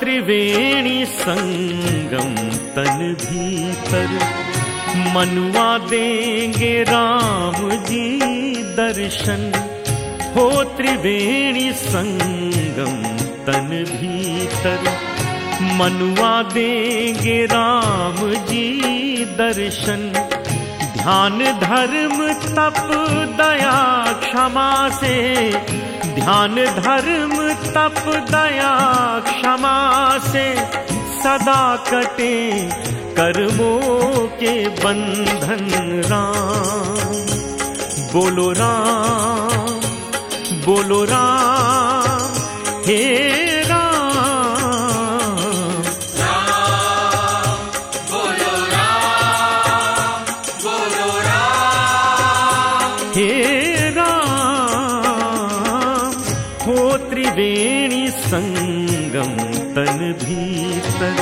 त्रिवेणी संगम तन भीतर। मनुआ देंगे राम जी दर्शन। हो त्रिवेणी संगम तन भीतर। मनुआ देंगे राम जी दर्शन। ध्यान धर्म तप दया क्षमा से। ध्यान धर्म तप दया क्षमा से सदा कटे कर्मों के बंधन राम। बोलो राम बोलो राम, हे संगम तन भीतर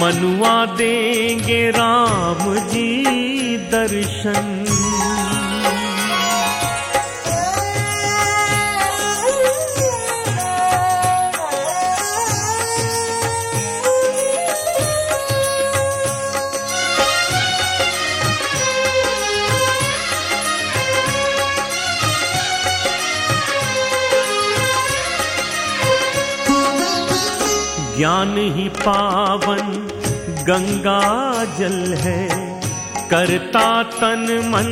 मनुआ देंगे राम जी दर्शन। ज्ञान ही पावन गंगा जल है। करता तन मन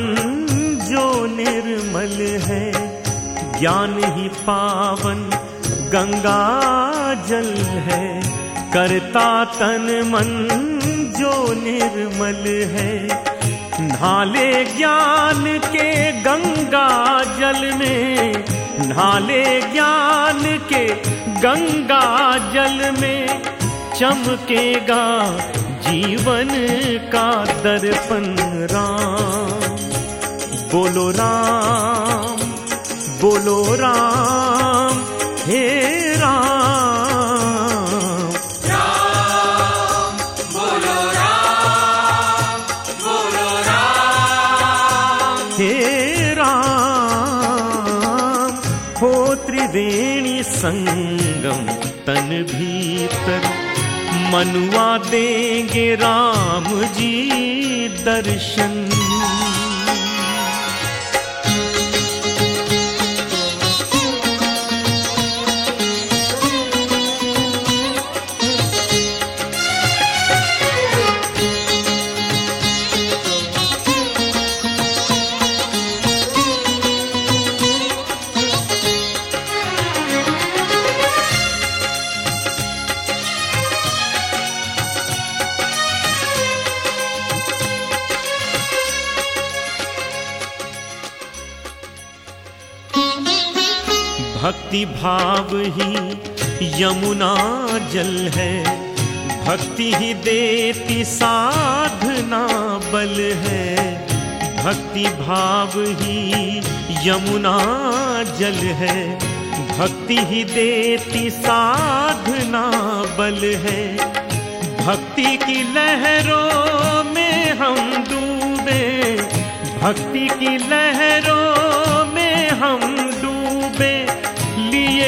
जो निर्मल है। ज्ञान ही पावन गंगा जल है। करता तन मन जो निर्मल है। नाले ज्ञान के गंगा जल में नाले ज्ञान के गंगा जल में चमकेगा जीवन का दर्पण राम। बोलो राम बोलो राम। हो त्रिवेणी संगम तन भीतर मनुआ देंगे राम जी दर्शन। भक्ति भाव ही यमुना जल है। भक्ति ही देती साधना बल है। भक्ति भाव ही यमुना जल है। भक्ति ही देती साधना बल है। भक्ति की लहरों में हम डूबे। भक्ति की लहरों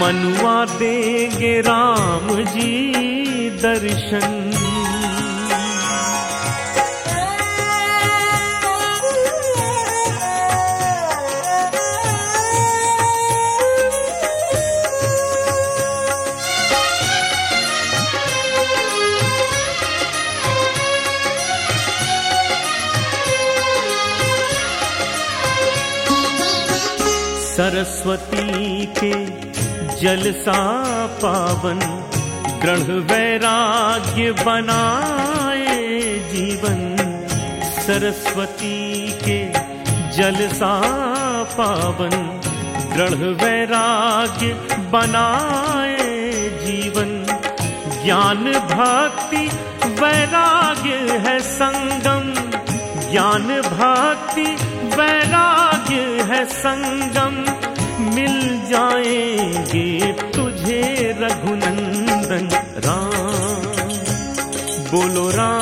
मनुआ देंगे राम जी दर्शन। सरस्वती के जल सा पावन, ग्रह वैराग्य बनाए जीवन। सरस्वती के जल सा पावन, ग्रह वैराग्य बनाए जीवन। ज्ञान भक्ति वैराग्य है संगम, ज्ञान भक्ति वैराग्य है संगम। मिल जाएँगे तुझे रघुनंदन राम। बोलो राम।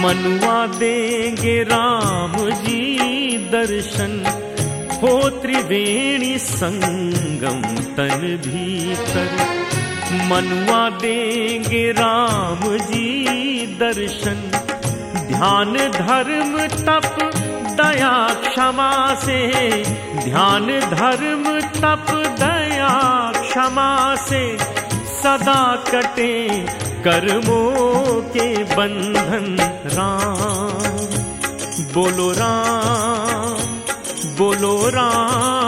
मनुआ देंगे राम जी दर्शन। हो त्रिवेणी संगम तन भीतर। मनुआ देंगे राम जी दर्शन। ध्यान धर्म तप, दया क्षमा से। ध्यान धर्म तप, दया क्षमा से। सदा कटे कर्मों के बंधन राम। बोलो राम बोलो राम।